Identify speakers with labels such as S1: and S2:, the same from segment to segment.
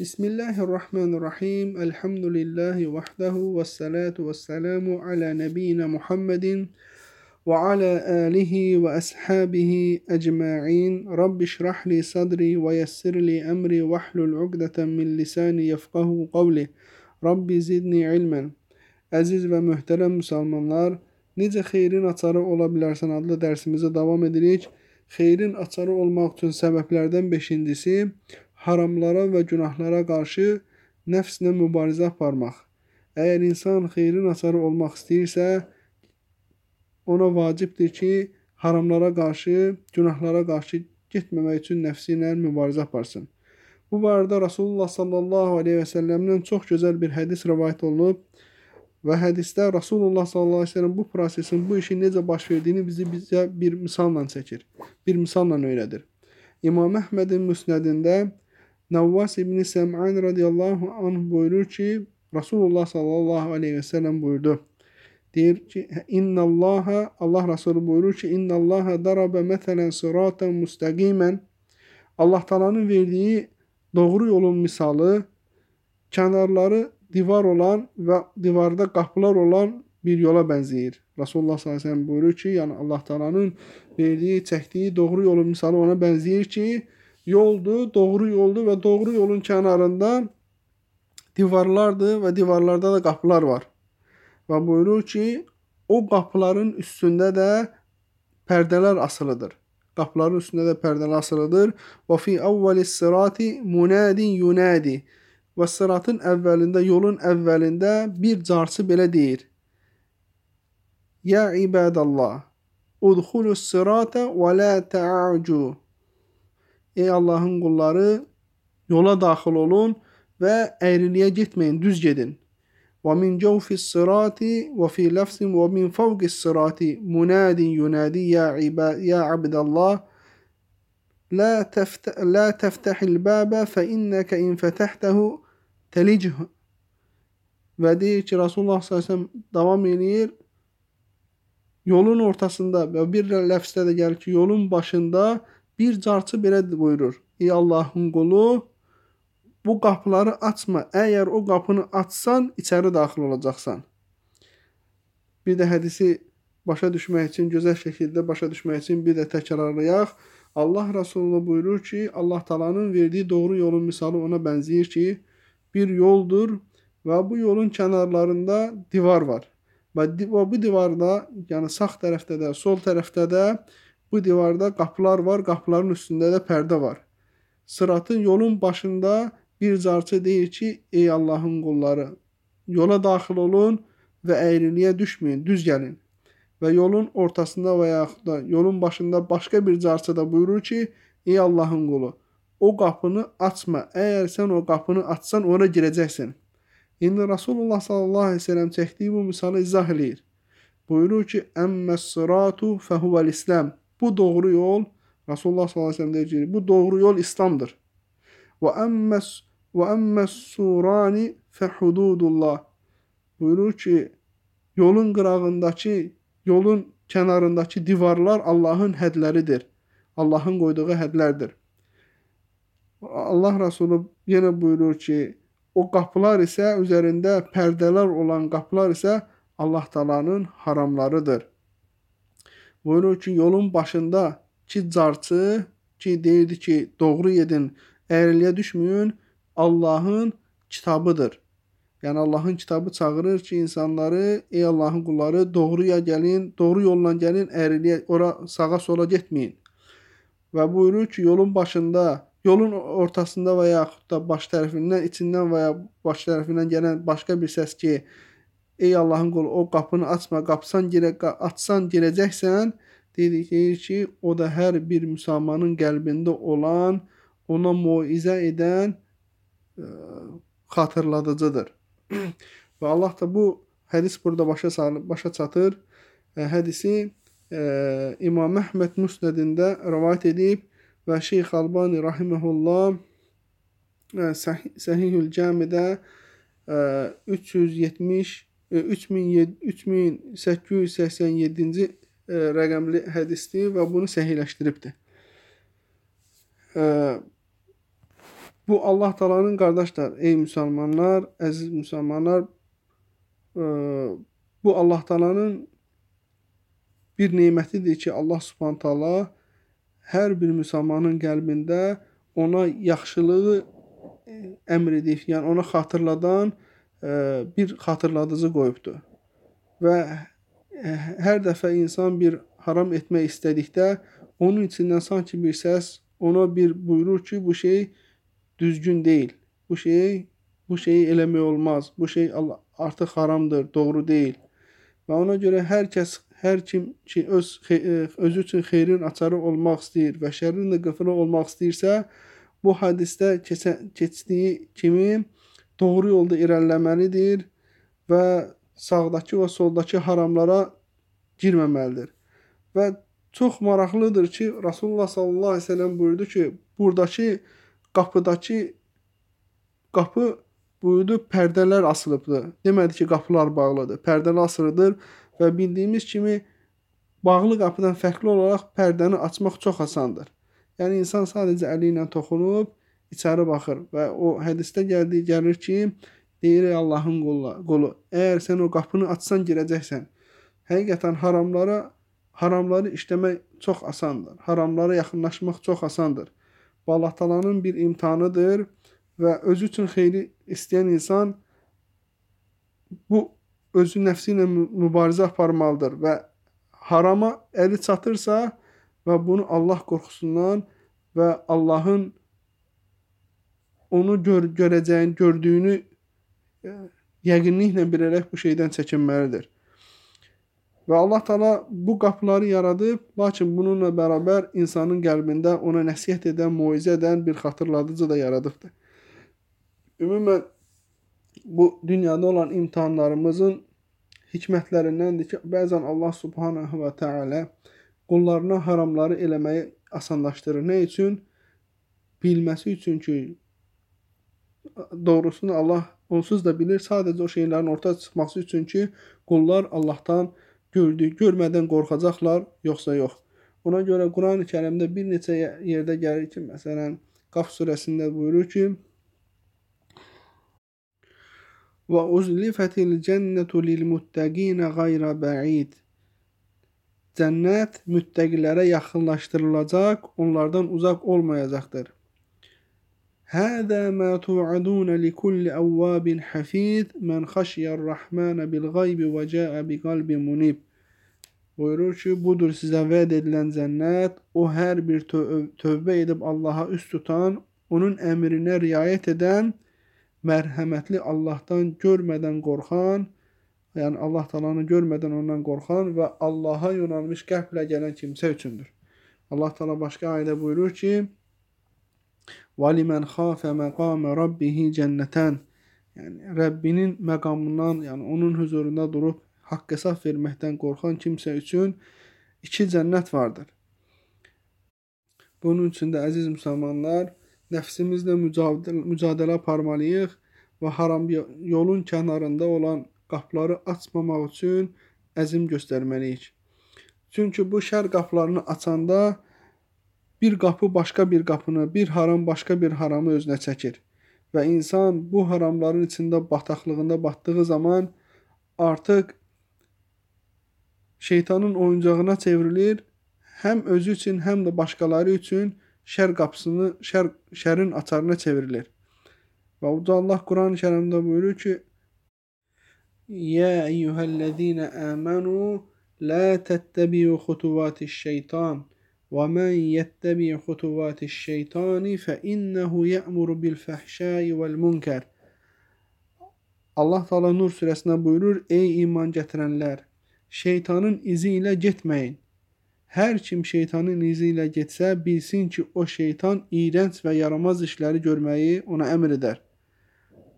S1: بسم الله الرحمن الرحيم. الحمد لله وحده والصلاة والسلام على نبينا محمد وعلى آله وأصحابه أجمعين. رب اشرح لي صدري ويسر لي أمري واحلل عقدة من لساني يفقه قولي. رب زدني علما. عزيز ومحترم مسلمانlar necə xeyrin açarı ola bilərsən adlı dərsimizə davam edirik. Xeyrin خيرين olmaq üçün səbəblərdən beşincisi haramlara və günahlara qarşı nəfslə mübarizə aparmaq. Əgər insan xeyrin açarı olmaq istəyirsə, ona vacibdir ki, haramlara qarşı, günahlara qarşı getməmək üçün nəfsi ilə mübarizə aparsın. Bu barədə Rasulullah sallallahu aleyhi və səlləmdən çox gözəl bir hədis rivayet olunub və hədisdə Rasulullah sallallahu aleyhi və səlləm bu prosesin, bu işin necə baş verdiyini bizi bizə bir misalla çəkir, bir misalla öyrədir. İmam Əhmədin müsnədində Nəvvas ibn Səm'an radiyallahu anh buyurur ki, Rasulullah sallallahu aleyhi ve sellem buyurdu. Deyir ki, İnnallaha, Allah Resulü buyurur ki, İnnallaha darabe məsələn sıraten müstəqimən Allah Taala'nın verdiyi doğru yolun misalı kənarları divar olan və divarda qapılar olan bir yola bənzəyir. Rasulullah sallallahu əleyhi və səlləm buyurur ki, yəni Allah Taala'nın verdiyi, çəkdiyi doğru yolun misalı ona bənzəyir ki, yoldur, doğru yoldur və doğru yolun kənarında divarlardır və divarlarda da qapılar var. Və buyurur ki, o qapıların üstündə də pərdələr asılıdır. Qapıların üstündə də pərdələr asılıdır. Və fi awwalis sirati munadin yunadi. Və sıratın əvvəlində, yolun əvvəlində bir carçı belə deyir. Ya ibadallah, udkhulus sirata və la ta'acu. Ey Allahın qulları, yola daxil olun və əyriliyə getməyin, düz gedin. Və min cawfis sirati və fi lafzin və min fawqis sirati munadin yunadi ya ibad ya abdallah la teftah la teftahil baba fe inneke in fetahtahu telicih və deyir ki, Rasulullah s.ə.v davam eləyir. Yolun ortasında və bir ləfsdə də gəlir ki, yolun başında Bir carçı belə buyurur: "Ey Allahın qulu, bu qapıları açma. Əgər o qapını açsan, içəri daxil olacaqsan." Bir də hədisi başa düşmək üçün, gözəl şəkildə başa düşmək üçün bir də təkrarlayaq. Allah Rəsulü buyurur ki, Allah Taala'nın verdiyi doğru yolun misalı ona bənzəyir ki, bir yoldur və bu yolun kənarlarında divar var. Və bu divarda, yəni sağ tərəfdə də, sol tərəfdə də Bu divarda qapılar var, qapıların üstündə də pərdə var. Sıratın yolun başında bir carçı deyir ki, ey Allahın qulları, yola daxil olun və əyriliyə düşməyin, düz gəlin. Və yolun ortasında və yaxud da yolun başında başqa bir carçı da buyurur ki, ey Allahın qulu, o qapını açma. Əgər sən o qapını açsan, ora girəcəksən. İndi Rasulullah sallallahu əleyhi və səlləm çəkdiyi bu misalı izah eləyir. Buyurur ki, "Əmməs-siratu fehuvel-islam." Bu doğru yol Resulullah sallallahu aleyhi ve sellem deyir bu doğru yol İslam'dır. Ve emmes ve emmes surani fe hududullah. Buyurur ki yolun qırağındakı, yolun kənarındakı divarlar Allahın hədləridir. Allahın qoyduğu hədlərdir. Allah Resulü yenə buyurur ki, o qapılar isə üzərində pərdələr olan qapılar isə Allah Taala'nın haramlarıdır. Buyurur ki, yolun başında ki carçı ki deyirdi ki, doğru yedin, əyriliyə düşməyin, Allahın kitabıdır. Yəni Allahın kitabı çağırır ki, insanları, ey Allahın qulları, doğruya gəlin, doğru yolla gəlin, əyriliyə, ora sağa sola getməyin. Və buyurur ki, yolun başında, yolun ortasında və yaxud da baş tərəfindən, içindən və ya baş tərəfindən gələn başqa bir səs ki, Ey Allahın qulu, o qapını açma, qapısan girə, açsan girəcəksən. Deyir ki, o da hər bir müsəlmanın qəlbində olan, ona moizə edən ə, xatırladıcıdır. Və Allah da bu hədis burada başa salıb, başa çatır. Ə, hədisi ə, İmam Əhməd Müsnədində rivayet edib və Şeyx Albani rahimehullah Səhihül Camidə 370 3887-ci rəqəmli hədisdir və bunu səhihləşdiribdir. Bu Allah Taala'nın qardaşlar, ey müsəlmanlar, əziz müsəlmanlar, bu Allah Taala'nın bir nemətidir ki, Allah Subhanahu taala hər bir müsəlmanın qəlbində ona yaxşılığı əmr edib, yəni ona xatırladan bir xatırladıcı qoyubdur. Və hər dəfə insan bir haram etmək istədikdə onun içindən sanki bir səs ona bir buyurur ki, bu şey düzgün deyil. Bu şeyi bu şeyi eləmək olmaz. Bu şey artıq haramdır, doğru deyil. Və ona görə hər kəs, hər kim ki öz e, özü üçün xeyrin açarı olmaq istəyir və şərrin də qıfılı olmaq istəyirsə, bu hədisdə keçə, keçdiyi kimi doğru yolda irəliləməlidir və sağdakı və soldakı haramlara girməməlidir. Və çox maraqlıdır ki, Rasulullah sallallahu əleyhi və səlləm buyurdu ki, burdakı qapıdakı qapı buyurdu pərdələr asılıbdır. Demədi ki, qapılar bağlıdır. Pərdələr asılıdır və bildiyimiz kimi bağlı qapıdan fərqli olaraq pərdəni açmaq çox asandır. Yəni insan sadəcə əli ilə toxunub içəri baxır və o hədisdə gəldiyi gəlir ki, deyir ey Allahın qulu, əgər sən o qapını açsan girəcəksən. Həqiqətən haramlara haramları işləmək çox asandır. Haramlara yaxınlaşmaq çox asandır. Bu Allah Taala'nın bir imtahanıdır və özü üçün xeyri istəyən insan bu özü nəfsi ilə mübarizə aparmalıdır və harama əli çatırsa və bunu Allah qorxusundan və Allahın onu gör görəcəyin, gördüyünü e, yəqinliklə bilərək bu şeydən çəkinməlidir. Və Allah Taala bu qapıları yaradıb, lakin bununla bərabər insanın qəlbində ona nəsihət edən, moizə edən bir xatırladıcı da yaradıbdır. Ümumən bu dünyada olan imtahanlarımızın hikmətlərindəndir ki, bəzən Allah Subhanahu va Taala qullarına haramları eləməyi asanlaşdırır. Nə üçün? Bilməsi üçün ki, doğrusunu Allah onsuz da bilir. Sadəcə o şeylərin ortaya çıxması üçün ki, qullar Allahdan gördü, görmədən qorxacaqlar, yoxsa yox. Ona görə Quran-ı Kərimdə bir neçə yerdə gəlir ki, məsələn, Qaf surəsində buyurur ki: "Və uzlifatil cennetu lilmuttaqin ghayra ba'id." Cənnət müttəqilərə yaxınlaşdırılacaq, onlardan uzaq olmayacaqdır. Həzə mə tu'adun likulli awwabin hafiz men xəşiyər-Rahman bil-ğayb və cəə bi-qalbin munib. Buyurur ki, budur sizə vəd edilən cənnət, o hər bir tövbə edib Allaha üst tutan, onun əmrinə riayət edən, mərhəmətli Allahdan görmədən qorxan, yəni Allah talanı görmədən ondan qorxan və Allaha yönəlmiş qəlblə gələn kimsə üçündür. Allah Taala başqa ayədə buyurur ki: وَلِمَنْ خَافَ مَقَامَ رَبِّهِ cənnətən Yəni Rəbbinin məqamından, yəni onun huzurunda durub haqq hesab verməkdən qorxan kimsə üçün iki cənnət vardır. Bunun üçün də əziz müsəlmanlar, nəfsimizlə mücadilə, mücadilə aparmalıyıq və haram yolun kənarında olan qapıları açmamaq üçün əzm göstərməliyik. Çünki bu şər qapılarını açanda bir qapı başqa bir qapını, bir haram başqa bir haramı özünə çəkir. Və insan bu haramların içində bataqlığında batdığı zaman artıq şeytanın oyuncağına çevrilir. Həm özü üçün, həm də başqaları üçün şər qapısını, şər şərin açarına çevrilir. Və Uca Allah Quran-ı Kərimdə buyurur ki: "Ya eyyuhellezine amanu la tettabi'u xutuvatiş-şeytan." وَمَنْ يَتَّبِعْ خُطُوَاتِ الشَّيْطَانِ فَإِنَّهُ يَأْمُرُ بِالْفَحْشَاءِ وَالْمُنكَرِ Allah Taala Nur surəsində buyurur: Ey iman gətirənlər, şeytanın izi ilə getməyin. Hər kim şeytanın izi ilə getsə, bilsin ki, o şeytan iyrənc və yaramaz işləri görməyi ona əmr edər.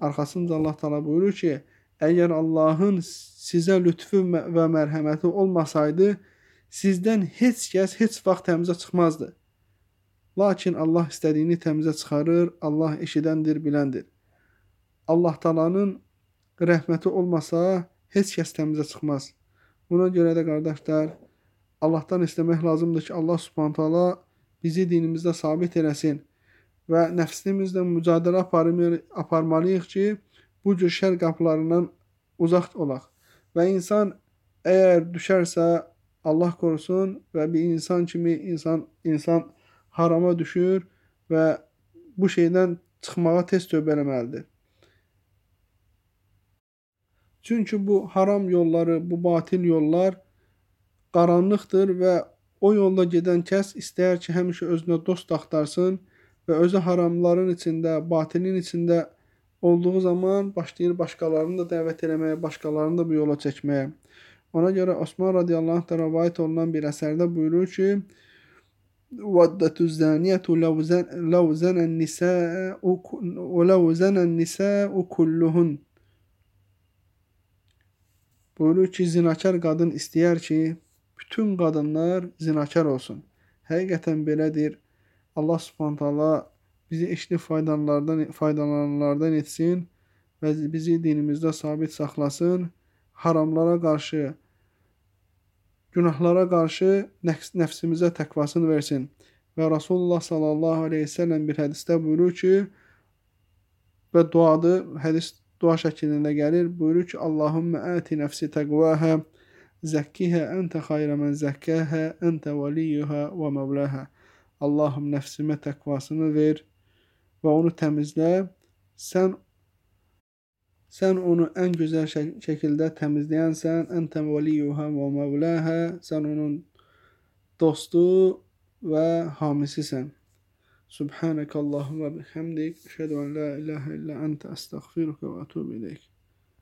S1: Arxasınca Allah Taala buyurur ki, əgər Allahın sizə lütfü və mərhəməti olmasaydı, sizdən heç kəs heç vaxt təmizə çıxmazdı. Lakin Allah istədiyini təmizə çıxarır, Allah eşidəndir, biləndir. Allah talanın rəhməti olmasa, heç kəs təmizə çıxmaz. Buna görə də qardaşlar, Allahdan istəmək lazımdır ki, Allah Subhanahu taala bizi dinimizdə sabit eləsin və nəfsimizlə mücadilə aparmalıyıq ki, bu cür şər qapılarından uzaq olaq. Və insan əgər düşərsə, Allah qorusun və bir insan kimi insan insan harama düşür və bu şeydən çıxmağa tez tövbə eləməlidir. Çünki bu haram yolları, bu batil yollar qaranlıqdır və o yolda gedən kəs istəyər ki, həmişə özünə dost axtarsın və özü haramların içində, batilin içində olduğu zaman başlayır başqalarını da dəvət eləməyə, başqalarını da bu yola çəkməyə. Ona görə Osman radiyallahu anh da rəvayət olunan bir əsərdə buyurur ki, وَدَّتُ الزَّانِيَةُ لَوْ زَنَ النِّسَاءُ وَلَوْ زَنَ النِّسَاءُ كُلُّهُنْ Buyurur ki, zinakar qadın istəyər ki, bütün qadınlar zinakar olsun. Həqiqətən belədir. Allah Subhanahu taala bizi eşli faydalardan faydalananlardan etsin və bizi dinimizdə sabit saxlasın. Haramlara qarşı, günahlara qarşı nəfs nəfsimizə təqvasını versin. Və Rasulullah sallallahu əleyhi və səlləm bir hədisdə buyurur ki, və duadır, hədis dua şəklində gəlir. Buyurur ki, Allahümmə əti nəfsi təqvəhə, zəkkihə əntə xayrə mən zəkkəhə, əntə vəliyyuhə və məvləhə. Allahım nəfsimə təqvasını ver və onu təmizlə. Sən Sən onu ən gözəl şəkildə təmizləyənsən. Əntə veliyuha və mevlaha. Sən onun dostu və hamisisən. Subhanakallahumma bihamdik. Əşhədü en la ilahe illa entə əstəğfiruka və etûbü ileyk.